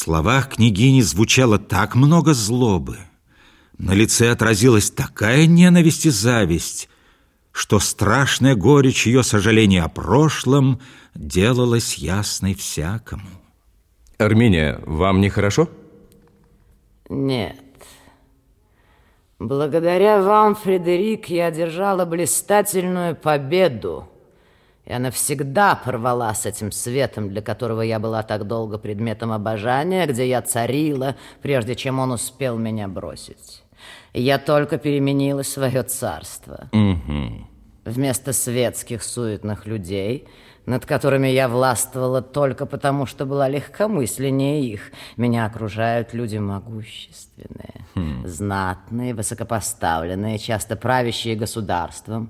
словах княгини звучало так много злобы, на лице отразилась такая ненависть и зависть, что страшная горечь ее сожаления о прошлом делалась ясной всякому. Армения, вам нехорошо? Нет. Благодаря вам, Фредерик, я одержала блистательную победу. Я навсегда порвала с этим светом, для которого я была так долго предметом обожания, где я царила, прежде чем он успел меня бросить. Я только переменила свое царство. Угу. Вместо светских суетных людей, над которыми я властвовала только потому, что была легкомысленнее их, меня окружают люди могущественные, хм. знатные, высокопоставленные, часто правящие государством.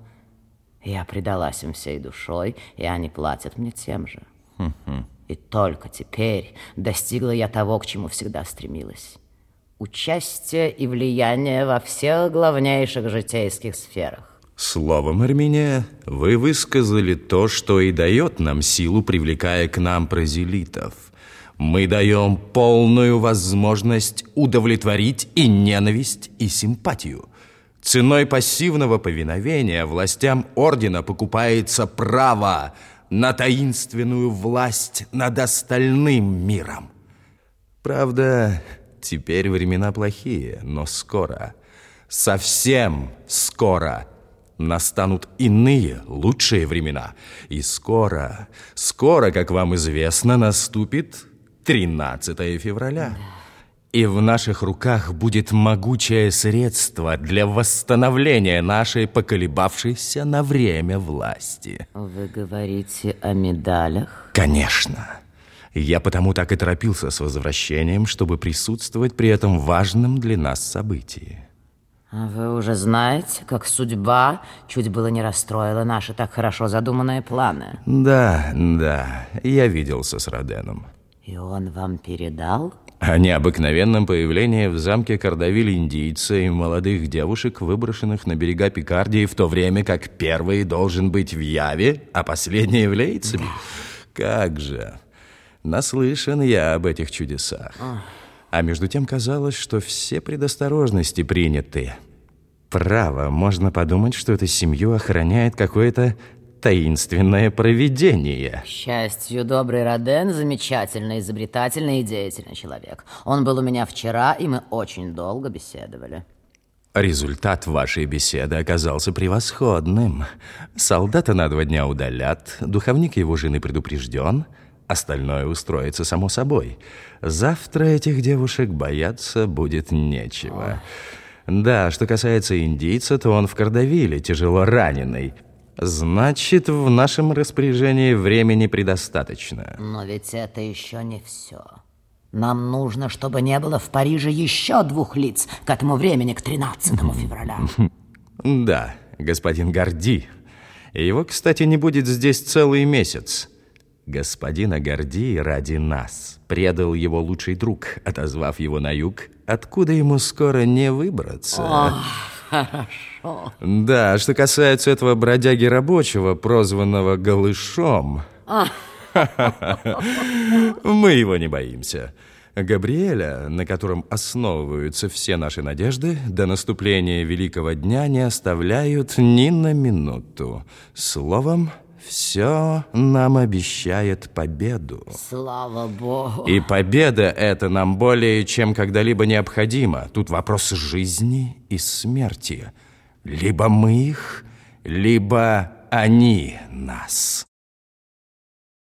Я предалась им всей душой, и они платят мне тем же. И только теперь достигла я того, к чему всегда стремилась участие и влияние во всех главнейших житейских сферах. Словом, Армения, вы высказали то, что и дает нам силу, привлекая к нам прозелитов. Мы даем полную возможность удовлетворить и ненависть, и симпатию. Ценой пассивного повиновения властям ордена покупается право на таинственную власть над остальным миром. Правда, Теперь времена плохие, но скоро, совсем скоро настанут иные, лучшие времена. И скоро, скоро, как вам известно, наступит 13 февраля. И в наших руках будет могучее средство для восстановления нашей поколебавшейся на время власти. Вы говорите о медалях? Конечно. Я потому так и торопился с возвращением, чтобы присутствовать при этом важном для нас событии. А вы уже знаете, как судьба чуть было не расстроила наши так хорошо задуманные планы? Да, да, я виделся с Роденом. И он вам передал? О необыкновенном появлении в замке Кардавиль индийца и молодых девушек, выброшенных на берега Пикардии, в то время как первый должен быть в Яве, а последний в Лейцебе. Как же... Наслышан я об этих чудесах. А между тем казалось, что все предосторожности приняты. Право, можно подумать, что эту семью охраняет какое-то таинственное провидение. К счастью, добрый Роден замечательный, изобретательный и деятельный человек. Он был у меня вчера, и мы очень долго беседовали. Результат вашей беседы оказался превосходным. Солдата на два дня удалят, духовник его жены предупрежден — Остальное устроится само собой. Завтра этих девушек бояться будет нечего. Да, что касается индийца, то он в Кардавиле, тяжело раненый. Значит, в нашем распоряжении времени предостаточно. Но ведь это еще не все. Нам нужно, чтобы не было в Париже еще двух лиц к этому времени, к 13 февраля. Да, господин Горди. Его, кстати, не будет здесь целый месяц. Господина Гордии ради нас предал его лучший друг, отозвав его на юг, откуда ему скоро не выбраться. О, хорошо. Да, что касается этого бродяги рабочего, прозванного Голышом, мы его не боимся. Габриэля, на котором основываются все наши надежды, до наступления великого дня не оставляют ни на минуту. Словом, все нам обещает победу. Слава Богу. И победа эта нам более чем когда-либо необходима. Тут вопрос жизни и смерти. Либо мы их, либо они нас.